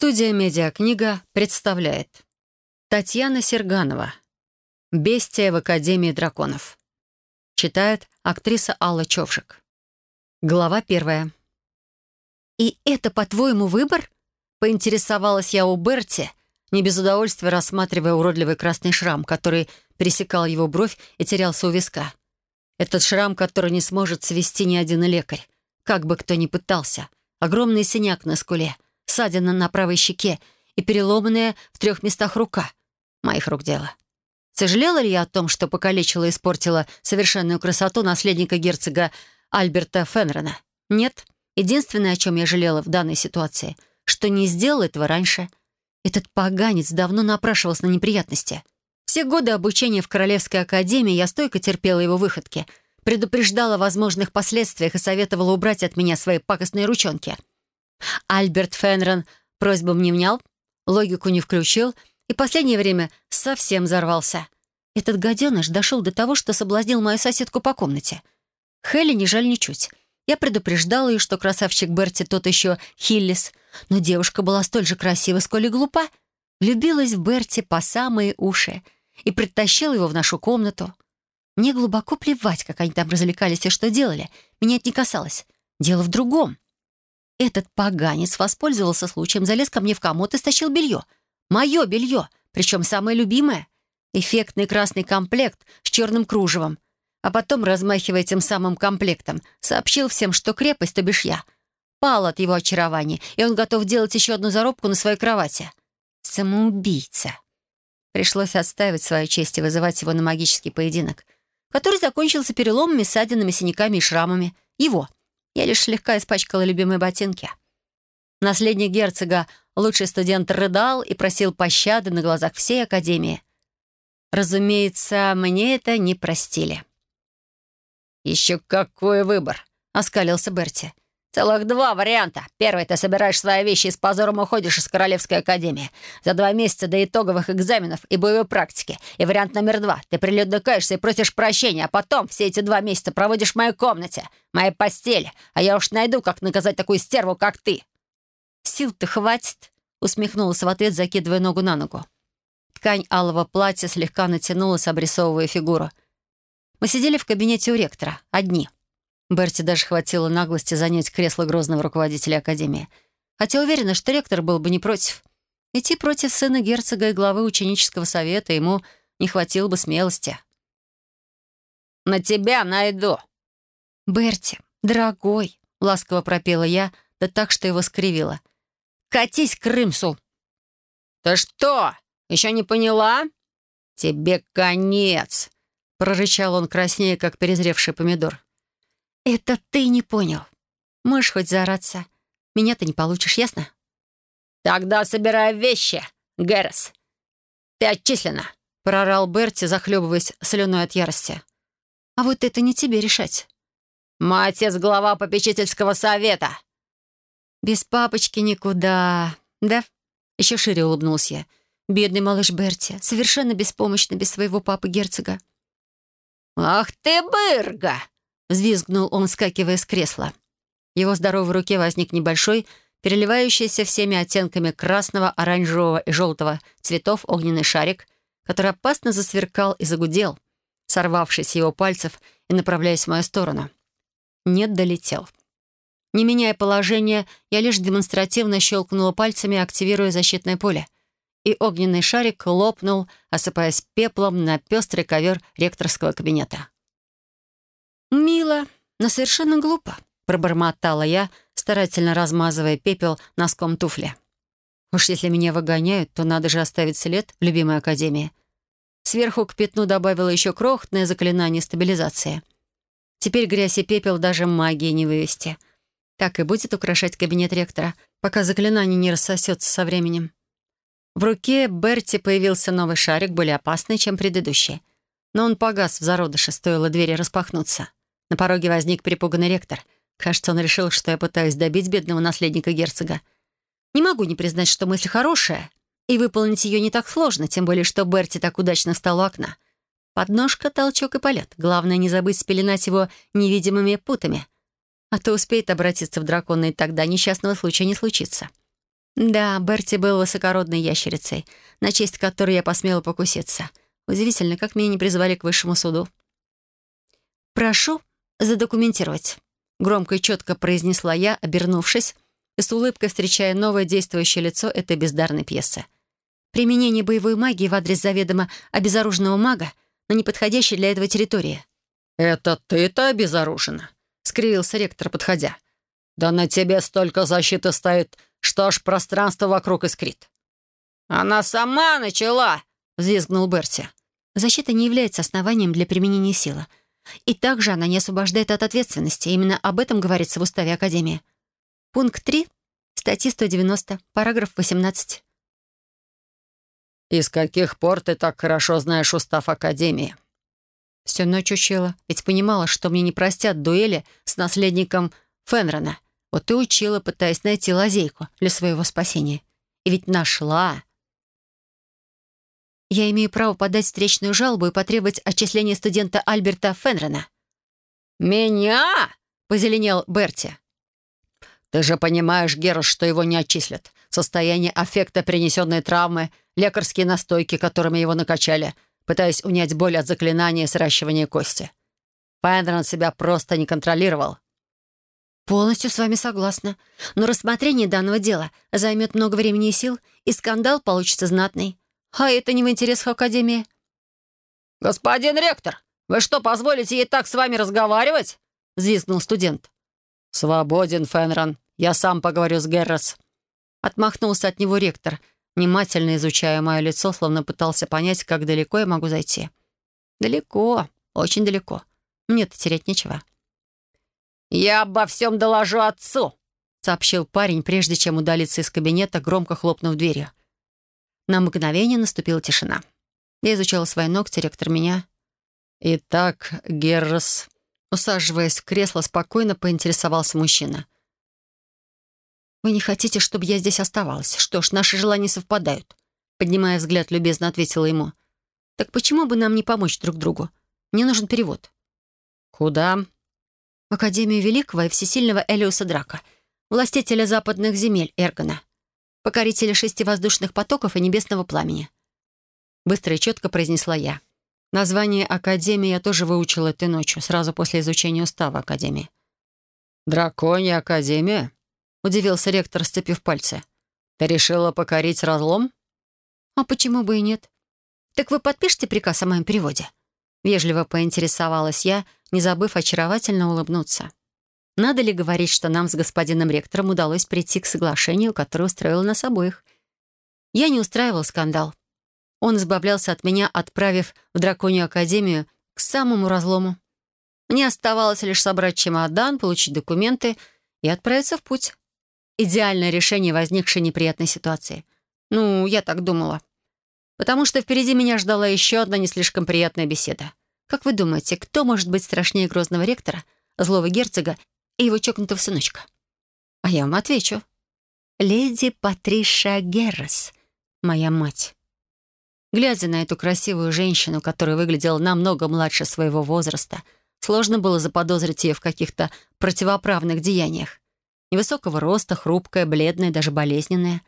Студия «Медиакнига» представляет Татьяна Серганова «Бестия в Академии драконов». Читает актриса Алла Човжик. Глава первая. «И это, по-твоему, выбор?» — поинтересовалась я у Берти, не без удовольствия рассматривая уродливый красный шрам, который пересекал его бровь и терялся у виска. Этот шрам, который не сможет свести ни один лекарь, как бы кто ни пытался. Огромный синяк на скуле, ссадина на правой щеке и переломанная в трех местах рука. Моих рук дело. Сожалела ли я о том, что покалечила и испортила совершенную красоту наследника герцога Альберта Фенрона? Нет. Единственное, о чем я жалела в данной ситуации, что не сделала этого раньше. Этот поганец давно напрашивался на неприятности — все годы обучения в Королевской академии я стойко терпела его выходки, предупреждала о возможных последствиях и советовала убрать от меня свои пакостные ручонки. Альберт Фенрон просьбам не внял, логику не включил и последнее время совсем взорвался. Этот гаденыш дошел до того, что соблазнил мою соседку по комнате. Хелли не жаль ничуть. Я предупреждала ее, что красавчик Берти тот еще Хиллис, но девушка была столь же красива, сколь и глупа. Влюбилась в Берти по самые уши — и притащил его в нашу комнату. Мне глубоко плевать, как они там развлекались и что делали. Меня это не касалось. Дело в другом. Этот поганец воспользовался случаем, залез ко мне в комод и стащил белье. Мое белье, причем самое любимое. Эффектный красный комплект с черным кружевом. А потом, размахивая тем самым комплектом, сообщил всем, что крепость, то бишь я, пал от его очарования, и он готов делать еще одну зарубку на своей кровати. Самоубийца. Пришлось отстаивать свою честь и вызывать его на магический поединок, который закончился переломами, ссадинами, синяками и шрамами. Его. Я лишь слегка испачкала любимые ботинки. Наследник герцога, лучший студент, рыдал и просил пощады на глазах всей академии. Разумеется, мне это не простили. «Еще какой выбор!» — оскалился Берти. Целых два варианта. Первый, ты собираешь свои вещи и с позором уходишь из Королевской Академии. За два месяца до итоговых экзаменов и боевой практики. И вариант номер два. Ты прилюдно каешься и просишь прощения, а потом все эти два месяца проводишь в моей комнате, моей постели. А я уж найду, как наказать такую стерву, как ты. «Сил-то хватит», — усмехнулась в ответ, закидывая ногу на ногу. Ткань алого платья слегка натянулась, обрисовывая фигуру. Мы сидели в кабинете у ректора, одни — Берти даже хватило наглости занять кресло грозного руководителя Академии. Хотя уверена, что ректор был бы не против. Идти против сына герцога и главы ученического совета ему не хватило бы смелости. «На тебя найду!» «Берти, дорогой!» — ласково пропела я, да так, что его скривила. «Катись к Рымсу!» «Ты что, еще не поняла?» «Тебе конец!» — прорычал он краснее, как перезревший помидор. «Это ты не понял. Можешь хоть заораться. Меня ты не получишь, ясно?» «Тогда собирай вещи, Гэррес. Ты отчислена», — прорал Берти, захлебываясь слюной от ярости. «А вот это не тебе решать». «Мой отец — глава попечительского совета». «Без папочки никуда, да?» Еще шире улыбнулся я. «Бедный малыш Берти, совершенно беспомощный без своего папы-герцога». «Ах ты, бырга!» Взвизгнул он, скакивая с кресла. В его здоровой руке возник небольшой, переливающийся всеми оттенками красного, оранжевого и желтого цветов огненный шарик, который опасно засверкал и загудел, сорвавшись с его пальцев и направляясь в мою сторону. Нет, долетел. Не меняя положение, я лишь демонстративно щелкнула пальцами, активируя защитное поле. И огненный шарик лопнул, осыпаясь пеплом на пестрый ковер ректорского кабинета. «Мило, но совершенно глупо», — пробормотала я, старательно размазывая пепел носком туфли. «Уж если меня выгоняют, то надо же оставить след в любимой академии». Сверху к пятну добавила еще крохотное заклинание стабилизации. Теперь грязь и пепел даже магии не вывести. Так и будет украшать кабинет ректора, пока заклинание не рассосется со временем. В руке Берти появился новый шарик, более опасный, чем предыдущий. Но он погас в зародыше, стоило двери распахнуться. На пороге возник перепуганный ректор. Кажется, он решил, что я пытаюсь добить бедного наследника герцога. Не могу не признать, что мысль хорошая, и выполнить ее не так сложно, тем более, что Берти так удачно встал у окна. Подножка, толчок и полет. Главное, не забыть спеленать его невидимыми путами. А то успеет обратиться в дракона, и тогда несчастного случая не случится. Да, Берти был высокородной ящерицей, на честь которой я посмела покуситься. Удивительно, как меня не призвали к высшему суду. «Прошу задокументировать», — громко и четко произнесла я, обернувшись, и с улыбкой встречая новое действующее лицо этой бездарной пьесы. Применение боевой магии в адрес заведомо обезоруженного мага на неподходящей для этого территории. «Это ты-то обезоружена?» — скривился ректор, подходя. «Да на тебе столько защиты стоит, что аж пространство вокруг искрит». «Она сама начала!» — взвизгнул Берти. Защита не является основанием для применения силы. И также она не освобождает от ответственности. Именно об этом говорится в уставе Академии. Пункт 3 статьи 190, параграф 18. «Из каких пор ты так хорошо знаешь устав Академии?» Всю ночь учила, ведь понимала, что мне не простят дуэли с наследником Фенрона. Вот и учила, пытаясь найти лазейку для своего спасения. И ведь нашла. Я имею право подать встречную жалобу и потребовать отчисления студента Альберта Фенрона. «Меня?» — позеленел Берти. «Ты же понимаешь, Герус, что его не отчислят. Состояние аффекта, принесенной травмы, лекарские настойки, которыми его накачали — пытаясь унять боль от заклинания сращивания кости. Файндрон себя просто не контролировал. «Полностью с вами согласна. Но рассмотрение данного дела займет много времени и сил, и скандал получится знатный. А это не в интересах Академии». «Господин ректор, вы что, позволите ей так с вами разговаривать?» — взвизгнул студент. «Свободен, Фенрон. Я сам поговорю с Геррос». Отмахнулся от него ректор — внимательно изучая мое лицо, словно пытался понять, как далеко я могу зайти. Далеко, очень далеко. Мне-то терять нечего. «Я обо всем доложу отцу», — сообщил парень, прежде чем удалиться из кабинета, громко хлопнув дверью. На мгновение наступила тишина. Я изучала свои ногти, ректор меня. «Итак, Геррос...» Усаживаясь в кресло, спокойно поинтересовался мужчина — «Вы не хотите, чтобы я здесь оставалась? Что ж, наши желания совпадают». Поднимая взгляд, любезно ответила ему. «Так почему бы нам не помочь друг другу? Мне нужен перевод». «Куда?» «В Академию Великого и Всесильного Элиуса Драка, властителя западных земель Эргона, покорителя шести воздушных потоков и небесного пламени». Быстро и четко произнесла я. Название Академии я тоже выучила этой ночью, сразу после изучения устава Академии. «Драконья Академия?» — удивился ректор, сцепив пальцы. «Ты решила покорить разлом?» «А почему бы и нет? Так вы подпишете приказ о моем переводе?» Вежливо поинтересовалась я, не забыв очаровательно улыбнуться. Надо ли говорить, что нам с господином ректором удалось прийти к соглашению, которое устроило нас обоих? Я не устраивал скандал. Он избавлялся от меня, отправив в Драконью Академию к самому разлому. Мне оставалось лишь собрать чемодан, получить документы и отправиться в путь. Идеальное решение возникшей неприятной ситуации. Ну, я так думала. Потому что впереди меня ждала еще одна не слишком приятная беседа. Как вы думаете, кто может быть страшнее грозного ректора, злого герцога и его чокнутого сыночка? А я вам отвечу. Леди Патриша Геррес, моя мать. Глядя на эту красивую женщину, которая выглядела намного младше своего возраста, сложно было заподозрить ее в каких-то противоправных деяниях. Невысокого роста, хрупкая, бледная, даже болезненная.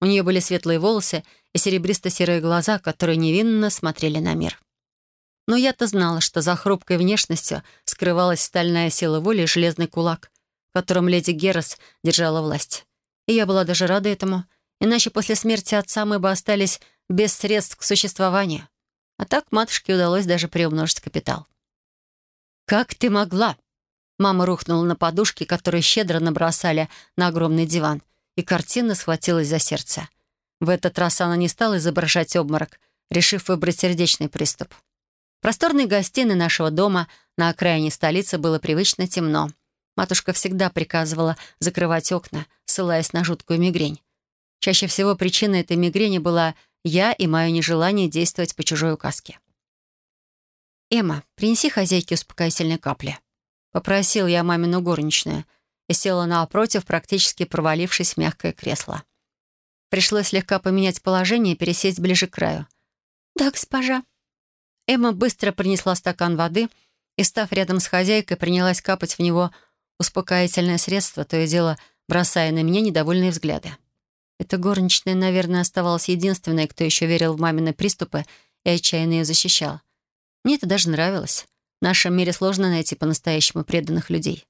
У нее были светлые волосы и серебристо-серые глаза, которые невинно смотрели на мир. Но я-то знала, что за хрупкой внешностью скрывалась стальная сила воли и железный кулак, в котором леди Герас держала власть. И я была даже рада этому, иначе после смерти отца мы бы остались без средств к существованию. А так матушке удалось даже приумножить капитал. «Как ты могла?» Мама рухнула на подушки, которые щедро набросали на огромный диван, и картина схватилась за сердце. В этот раз она не стала изображать обморок, решив выбрать сердечный приступ. Просторной гостиной нашего дома на окраине столицы было привычно темно. Матушка всегда приказывала закрывать окна, ссылаясь на жуткую мигрень. Чаще всего причиной этой мигрени была я и мое нежелание действовать по чужой указке. «Эмма, принеси хозяйке успокоительные капли», Попросил я мамину горничную и села напротив, практически провалившись в мягкое кресло. Пришлось слегка поменять положение и пересесть ближе к краю. «Да, госпожа». Эмма быстро принесла стакан воды и, став рядом с хозяйкой, принялась капать в него успокоительное средство, то и дело бросая на меня недовольные взгляды. Эта горничная, наверное, оставалась единственной, кто еще верил в мамины приступы и отчаянно ее защищал. Мне это даже нравилось. В нашем мире сложно найти по-настоящему преданных людей.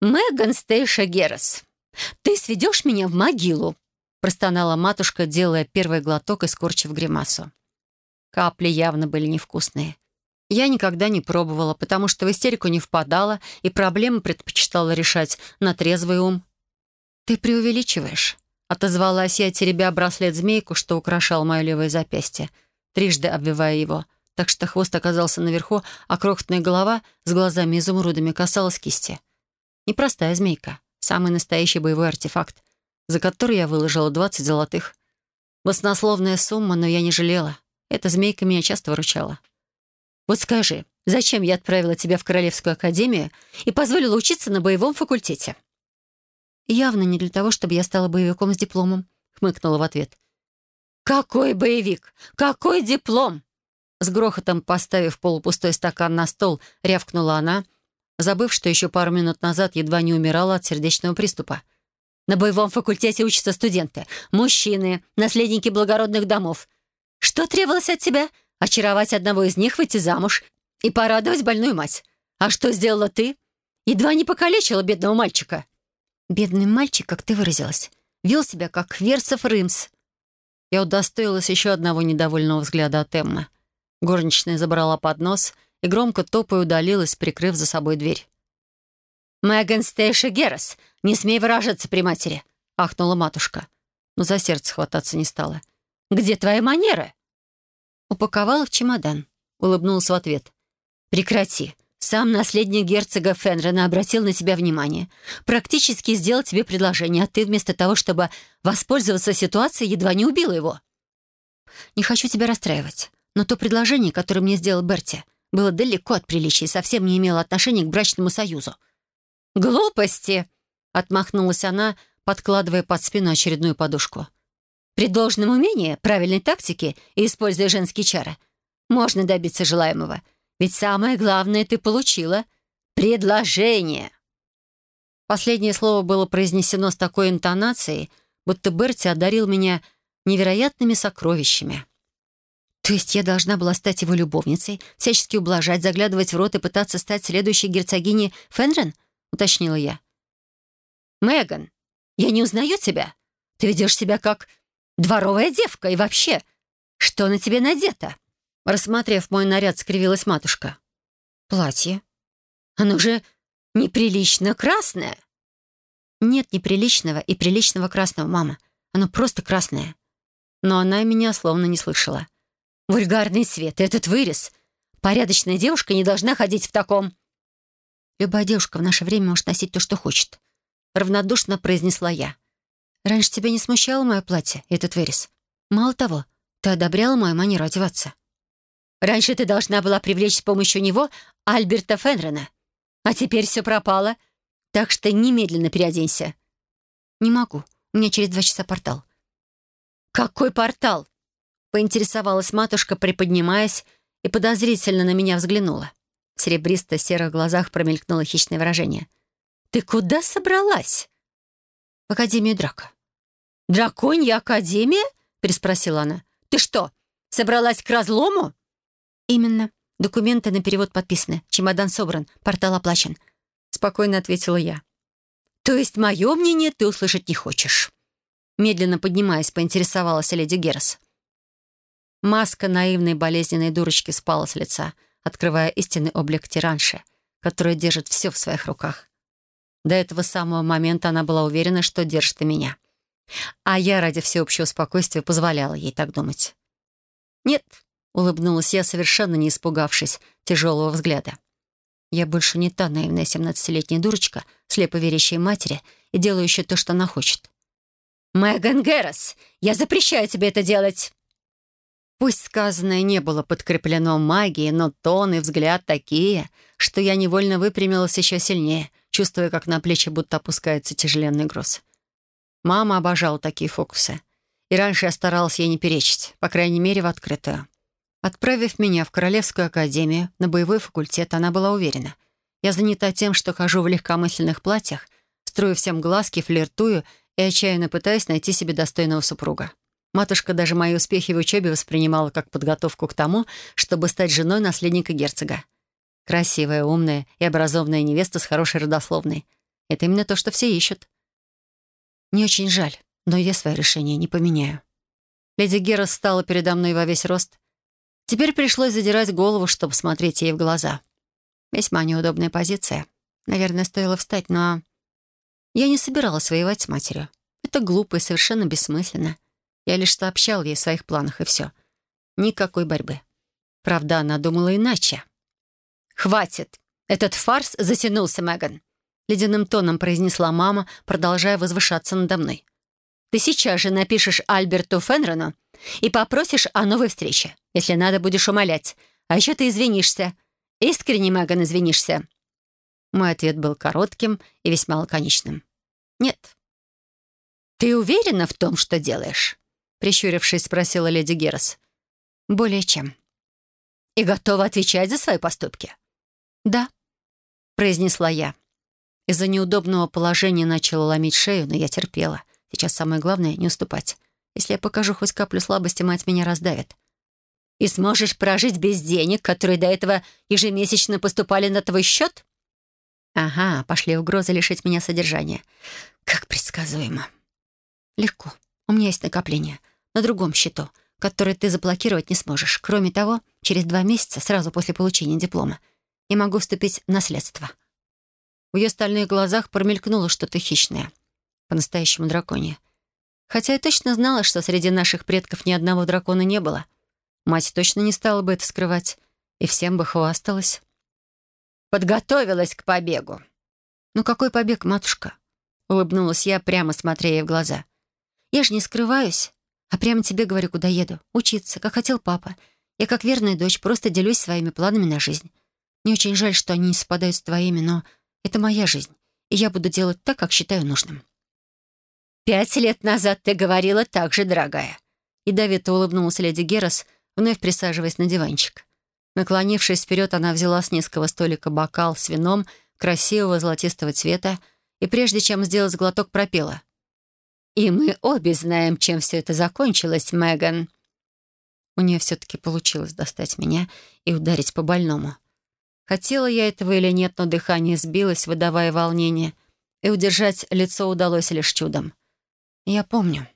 «Меган Стейша Геррес, ты сведешь меня в могилу!» простонала матушка, делая первый глоток и скорчив гримасу. Капли явно были невкусные. Я никогда не пробовала, потому что в истерику не впадала и проблемы предпочитала решать на трезвый ум. «Ты преувеличиваешь», — отозвалась я, теребя браслет-змейку, что украшал мое левое запястье, трижды обвивая его, так что хвост оказался наверху, а крохотная голова с глазами-изумрудами касалась кисти. Непростая змейка, самый настоящий боевой артефакт, за который я выложила 20 золотых. Баснословная сумма, но я не жалела. Эта змейка меня часто выручала. «Вот скажи, зачем я отправила тебя в Королевскую академию и позволила учиться на боевом факультете?» «Явно не для того, чтобы я стала боевиком с дипломом», — хмыкнула в ответ. «Какой боевик? Какой диплом?» С грохотом поставив полупустой стакан на стол, рявкнула она, забыв, что еще пару минут назад едва не умирала от сердечного приступа. «На боевом факультете учатся студенты, мужчины, наследники благородных домов. Что требовалось от тебя? Очаровать одного из них, выйти замуж и порадовать больную мать. А что сделала ты? Едва не покалечила бедного мальчика». «Бедный мальчик, как ты выразилась, вел себя как Версов Рымс». Я удостоилась еще одного недовольного взгляда от Эммы. Горничная забрала поднос и громко топая удалилась, прикрыв за собой дверь. «Мэган Стейша Герас, не смей выражаться при матери!» — ахнула матушка. Но за сердце хвататься не стала. «Где твои манеры?» Упаковала в чемодан. Улыбнулась в ответ. «Прекрати. Сам наследник герцога Фенрена обратил на тебя внимание. Практически сделал тебе предложение, а ты вместо того, чтобы воспользоваться ситуацией, едва не убила его». «Не хочу тебя расстраивать, но то предложение, которое мне сделал Берти, было далеко от приличия и совсем не имело отношения к брачному союзу». «Глупости!» — отмахнулась она, подкладывая под спину очередную подушку. «При должном умении, правильной тактике и используя женские чары, можно добиться желаемого. Ведь самое главное ты получила — предложение». Последнее слово было произнесено с такой интонацией, будто Берти одарил меня невероятными сокровищами. То есть я должна была стать его любовницей, всячески ублажать, заглядывать в рот и пытаться стать следующей герцогиней Фенрен? Уточнила я. «Меган, я не узнаю тебя. Ты ведешь себя как дворовая девка. И вообще, что на тебе надето?» Рассмотрев мой наряд, скривилась матушка. «Платье. Оно же неприлично красное». «Нет неприличного и приличного красного, мама. Оно просто красное». Но она меня словно не слышала. Вульгарный свет, этот вырез. Порядочная девушка не должна ходить в таком. Любая девушка в наше время может носить то, что хочет. Равнодушно произнесла я. Раньше тебя не смущало мое платье, этот вырез. Мало того, ты одобряла мою манеру одеваться. Раньше ты должна была привлечь с помощью него Альберта Фенрена. А теперь все пропало. Так что немедленно переоденься. Не могу. У меня через два часа портал. Какой портал? Поинтересовалась матушка, приподнимаясь, и подозрительно на меня взглянула. В серебристо-серых глазах промелькнуло хищное выражение. «Ты куда собралась?» «В Академию Драка». «Драконья Академия?» — переспросила она. «Ты что, собралась к разлому?» «Именно. Документы на перевод подписаны. Чемодан собран. Портал оплачен». Спокойно ответила я. «То есть мое мнение ты услышать не хочешь?» Медленно поднимаясь, поинтересовалась леди Герас. Маска наивной болезненной дурочки спала с лица, открывая истинный облик тиранши, которая держит все в своих руках. До этого самого момента она была уверена, что держит и меня. А я ради всеобщего спокойствия позволяла ей так думать. «Нет», — улыбнулась я, совершенно не испугавшись тяжелого взгляда. «Я больше не та наивная семнадцатилетняя дурочка, слепо верящая матери и делающая то, что она хочет». «Мэган Геррес, я запрещаю тебе это делать!» Пусть сказанное не было подкреплено магией, но тон и взгляд такие, что я невольно выпрямилась еще сильнее, чувствуя, как на плечи будто опускается тяжеленный груз. Мама обожала такие фокусы. И раньше я старалась ей не перечить, по крайней мере, в открытую. Отправив меня в Королевскую академию, на боевой факультет, она была уверена. Я занята тем, что хожу в легкомысленных платьях, строю всем глазки, флиртую и отчаянно пытаясь найти себе достойного супруга. Матушка даже мои успехи в учебе воспринимала как подготовку к тому, чтобы стать женой наследника герцога. Красивая, умная и образованная невеста с хорошей родословной. Это именно то, что все ищут. Не очень жаль, но я свое решение не поменяю. Леди Гера стала передо мной во весь рост. Теперь пришлось задирать голову, чтобы смотреть ей в глаза. Весьма неудобная позиция. Наверное, стоило встать, но... Я не собиралась воевать с матерью. Это глупо и совершенно бессмысленно. Я лишь сообщал ей о своих планах, и все. Никакой борьбы. Правда, она думала иначе. «Хватит! Этот фарс затянулся, Меган!» Ледяным тоном произнесла мама, продолжая возвышаться надо мной. «Ты сейчас же напишешь Альберту Фенрону и попросишь о новой встрече. Если надо, будешь умолять. А еще ты извинишься. Искренне, Меган, извинишься». Мой ответ был коротким и весьма лаконичным. «Нет». «Ты уверена в том, что делаешь?» прищурившись, спросила леди Герас. «Более чем». «И готова отвечать за свои поступки?» «Да», — произнесла я. Из-за неудобного положения начала ломить шею, но я терпела. Сейчас самое главное — не уступать. Если я покажу хоть каплю слабости, мать меня раздавит. «И сможешь прожить без денег, которые до этого ежемесячно поступали на твой счет?» «Ага, пошли угрозы лишить меня содержания. Как предсказуемо». «Легко. У меня есть накопление на другом счету, который ты заблокировать не сможешь. Кроме того, через два месяца, сразу после получения диплома, я могу вступить в наследство». В ее стальных глазах промелькнуло что-то хищное. По-настоящему драконье. Хотя я точно знала, что среди наших предков ни одного дракона не было. Мать точно не стала бы это скрывать. И всем бы хвасталась. «Подготовилась к побегу». «Ну какой побег, матушка?» Улыбнулась я, прямо смотря ей в глаза. «Я же не скрываюсь. А прямо тебе говорю, куда еду. Учиться, как хотел папа. Я, как верная дочь, просто делюсь своими планами на жизнь. Мне очень жаль, что они не совпадают с твоими, но это моя жизнь, и я буду делать так, как считаю нужным». «Пять лет назад ты говорила так же, дорогая». Ядовито улыбнулась леди Герас, вновь присаживаясь на диванчик. Наклонившись вперед, она взяла с низкого столика бокал с вином красивого золотистого цвета и, прежде чем сделать глоток, пропела. «И мы обе знаем, чем все это закончилось, Меган». У нее все-таки получилось достать меня и ударить по больному. Хотела я этого или нет, но дыхание сбилось, выдавая волнение, и удержать лицо удалось лишь чудом. «Я помню».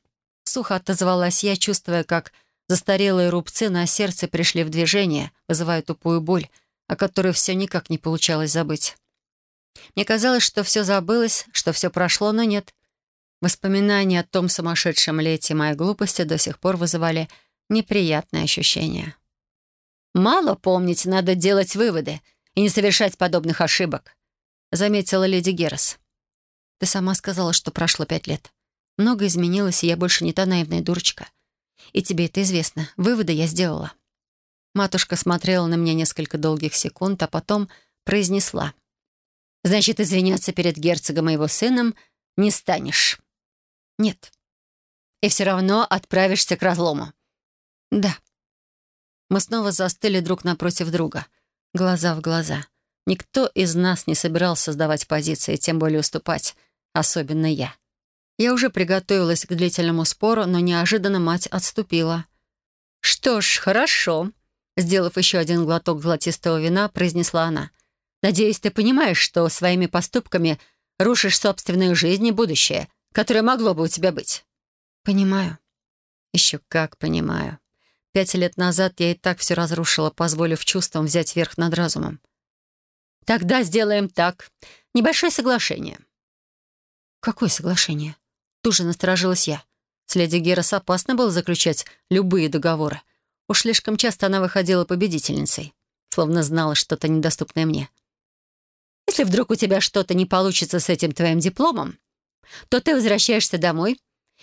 Сухо отозвалась я, чувствуя, как застарелые рубцы на сердце пришли в движение, вызывая тупую боль, о которой все никак не получалось забыть. Мне казалось, что все забылось, что все прошло, но нет. Воспоминания о том сумасшедшем лете моей глупости до сих пор вызывали неприятные ощущения. «Мало помнить, надо делать выводы и не совершать подобных ошибок», заметила леди Герас. «Ты сама сказала, что прошло пять лет. Много изменилось, и я больше не та наивная дурочка. И тебе это известно. Выводы я сделала». Матушка смотрела на меня несколько долгих секунд, а потом произнесла. «Значит, извиняться перед герцогом и его сыном не станешь?» «Нет». «И все равно отправишься к разлому?» «Да». Мы снова застыли друг напротив друга, глаза в глаза. Никто из нас не собирался сдавать позиции, тем более уступать, особенно я. Я уже приготовилась к длительному спору, но неожиданно мать отступила. «Что ж, хорошо», — сделав еще один глоток золотистого вина, произнесла она. «Надеюсь, ты понимаешь, что своими поступками рушишь собственную жизнь и будущее, которое могло бы у тебя быть». «Понимаю. Еще как понимаю. Пять лет назад я и так все разрушила, позволив чувствам взять верх над разумом. «Тогда сделаем так. Небольшое соглашение». «Какое соглашение?» Тут же насторожилась я. С леди Герас опасно было заключать любые договоры. Уж слишком часто она выходила победительницей, словно знала что-то недоступное мне. «Если вдруг у тебя что-то не получится с этим твоим дипломом, то ты возвращаешься домой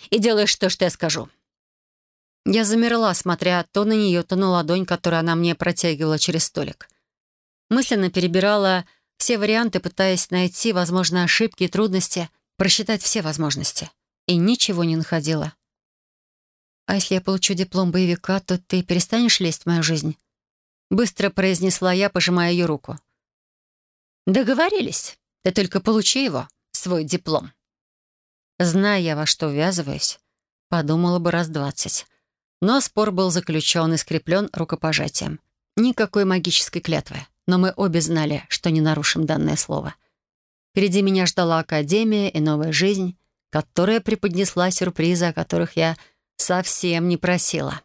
и делаешь то, что я скажу. Я замерла, смотря то на нее, то на ладонь, которую она мне протягивала через столик. Мысленно перебирала все варианты, пытаясь найти, возможно, ошибки и трудности, просчитать все возможности. И ничего не находила. «А если я получу диплом боевика, то ты перестанешь лезть в мою жизнь?» Быстро произнесла я, пожимая ее руку. «Договорились. Ты только получи его, свой диплом». Зная во что ввязываюсь, подумала бы раз двадцать. Но спор был заключен и скреплен рукопожатием. Никакой магической клятвы, но мы обе знали, что не нарушим данное слово. Впереди меня ждала академия и новая жизнь, которая преподнесла сюрпризы, о которых я совсем не просила.